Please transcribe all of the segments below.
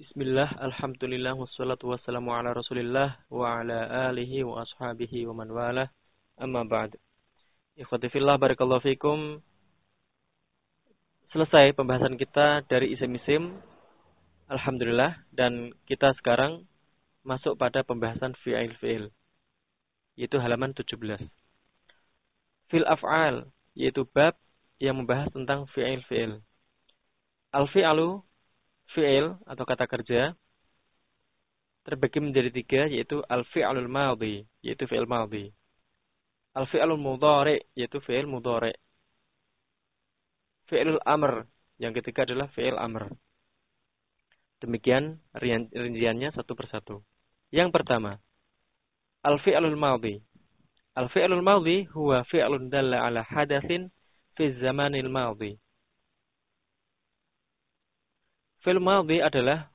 Bismillah, Alhamdulillah, wassalatu wassalamu ala rasulillah wa ala alihi wa ashabihi wa man walah. Amma ba'd. Ikhwati fillah, barakallahu fikum. Selesai pembahasan kita dari isim-isim Alhamdulillah dan kita sekarang masuk pada pembahasan fi'il-fi'il yaitu halaman 17 Fil af'al yaitu bab yang membahas tentang fi'il-fi'il Al-fi'alu fi'il atau kata kerja terbagi menjadi tiga yaitu al-fi'lul madhi yaitu fi'il madhi. Al-fi'lul mudhari yaitu fi'il mudhari. Fi'ilul amr yang ketiga adalah fi'il amr. Demikian rinciannya satu persatu. Yang pertama, al-fi'lul madhi. Al-fi'lul madhi huwa fi'lun dalla ala hadatsin fi zamanil madhi Fil madhi adalah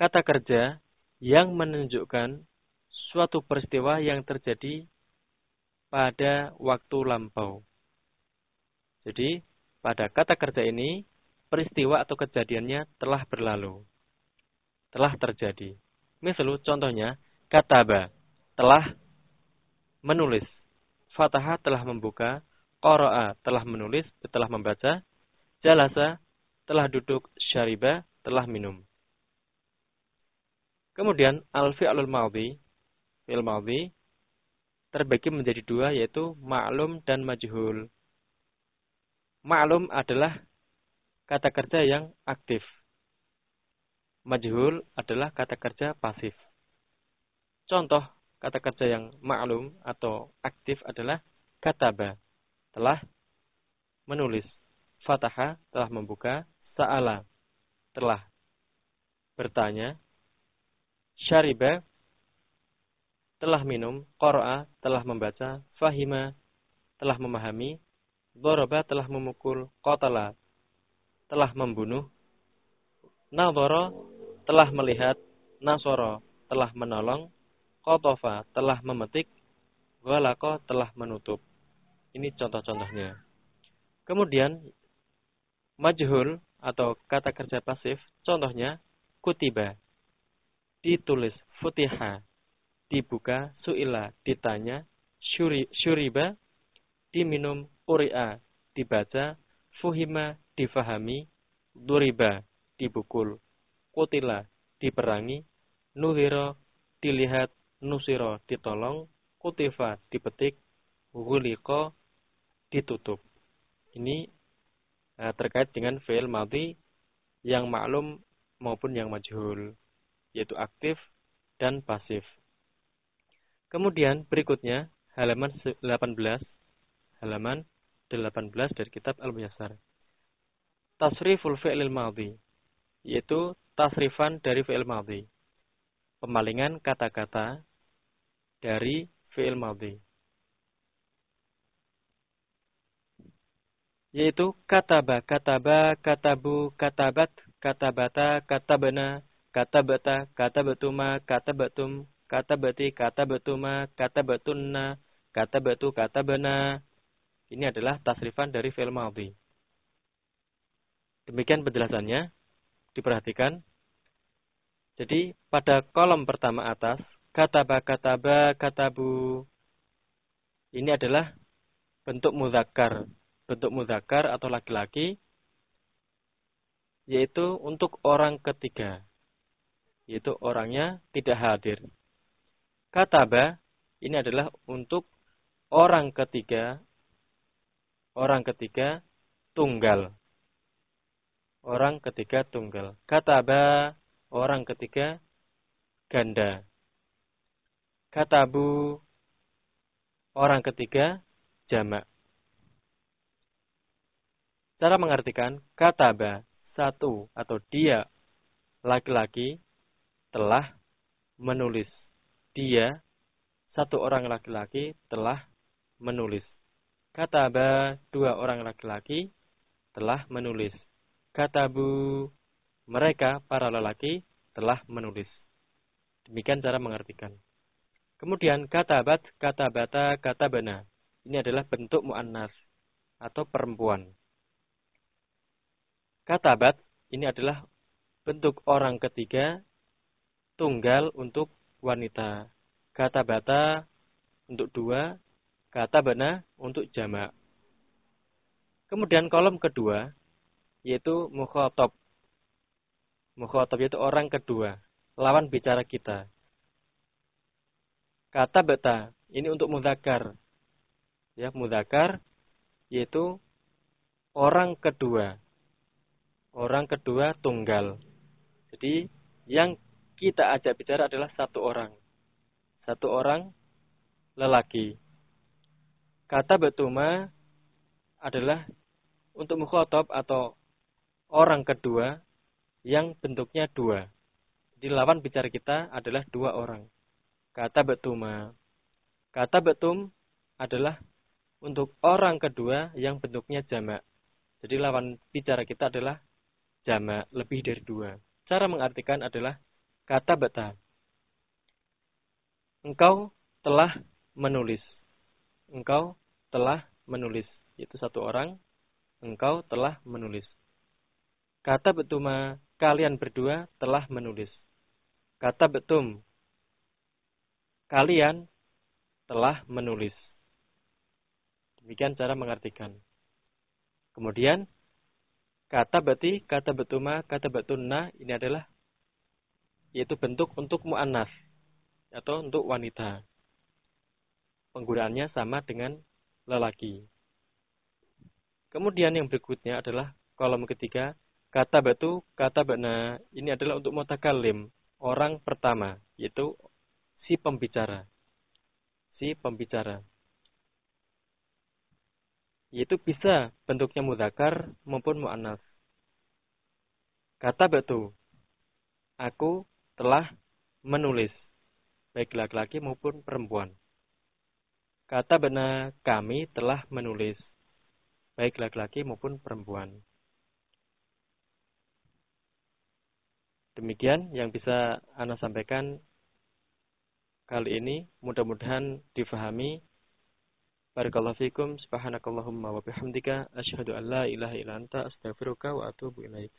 kata kerja yang menunjukkan suatu peristiwa yang terjadi pada waktu lampau. Jadi, pada kata kerja ini, peristiwa atau kejadiannya telah berlalu. Telah terjadi. Misalnya, contohnya, kataba, telah menulis. Fataha telah membuka, qara'a telah menulis, telah membaca, jalasa telah duduk, syariba, telah minum. Kemudian al-fi'lul madhi, fi'il madhi terbagi menjadi dua yaitu ma'lum dan majhul. Ma'lum adalah kata kerja yang aktif. Majhul adalah kata kerja pasif. Contoh kata kerja yang ma'lum atau aktif adalah kataba, telah menulis. Fataha telah membuka, Sa'ala telah bertanya. Syariba telah minum. Qara'a telah membaca. Fahima telah memahami. Doroba telah memukul. Qatala telah membunuh. Nadhara telah melihat. Nasoro telah menolong. Qotofa telah memetik. Walako telah menutup. Ini contoh-contohnya. Kemudian majhul atau kata kerja pasif, contohnya kutiba, ditulis, futiha, dibuka, suila, ditanya, syuri, syuriba, diminum, uri'a, dibaca, fuhima, difahami, duriba, dibukul, kutila, diperangi, nuhiro, dilihat, nusiro, ditolong, kutifa, dipetik, guliko, ditutup. Ini Eh, terkait dengan fi'il madhi yang maklum maupun yang majhul, yaitu aktif dan pasif. Kemudian berikutnya halaman 18, halaman 18 dari kitab Al-Muyassar. Tasriful fi'lil madhi, yaitu tasrifan dari fi'il madhi. Pemalingan kata-kata dari fi'il madhi. Yaitu kataba, kataba, katabu, katabat, katabata, katabana, katabata, katabatuma, katabatum, katabati, katabatuma, katabatunna, katabatu, katabana. Ini adalah tasrifan dari fi'il madhi. Demikian penjelasannya. Diperhatikan. Jadi pada kolom pertama atas, kataba, kataba, katabu. Ini adalah bentuk muzakkar bentuk mudakar atau laki-laki yaitu untuk orang ketiga yaitu orangnya tidak hadir. Kataba ini adalah untuk orang ketiga orang ketiga tunggal. Orang ketiga tunggal. Kataba orang ketiga ganda. Katabu orang ketiga jamak. Cara mengartikan kataba satu atau dia laki-laki telah menulis. Dia satu orang laki-laki telah menulis. Kataba dua orang laki-laki telah menulis. Katabu mereka para lelaki telah menulis. Demikian cara mengartikan. Kemudian katabat, katabata, katabana. Ini adalah bentuk muannas atau perempuan. Katabat ini adalah bentuk orang ketiga tunggal untuk wanita. Kata bata untuk dua, kata bana untuk jamak. Kemudian kolom kedua yaitu mukhotob. Mukhotob yaitu orang kedua, lawan bicara kita. Kata bata ini untuk mudakar. Ya, mudakar yaitu orang kedua. Orang kedua tunggal. Jadi yang kita ajak bicara adalah satu orang. Satu orang lelaki. Kata betuma adalah untuk mukhotob atau orang kedua yang bentuknya dua. Di lawan bicara kita adalah dua orang. Kata betuma. Kata betum adalah untuk orang kedua yang bentuknya jamak. Jadi lawan bicara kita adalah jamak, lebih dari dua. Cara mengartikan adalah Kata beta. Engkau telah menulis. Engkau telah menulis. Itu satu orang. Engkau telah menulis. Kata betuma, kalian berdua telah menulis. Kata betum, kalian telah menulis. Demikian cara mengartikan. Kemudian, kata beti, kata betuma, kata betunna, ini adalah yaitu bentuk untuk mu'annas atau untuk wanita. Penggunaannya sama dengan lelaki. Kemudian yang berikutnya adalah kolom ketiga, kata batu, kata bana. Ini adalah untuk mutakalim, orang pertama, yaitu si pembicara. Si pembicara. Yaitu bisa bentuknya mudakar maupun mu'annas. Kata batu, aku telah menulis, baik laki-laki maupun perempuan. Kata benar kami telah menulis, baik laki-laki maupun perempuan. Demikian yang bisa Anda sampaikan kali ini. Mudah-mudahan difahami. Barakallahu fikum. Subhanakallahumma wa bihamdika. Asyhadu an la ilaha illa anta astaghfiruka wa atubu ilaik.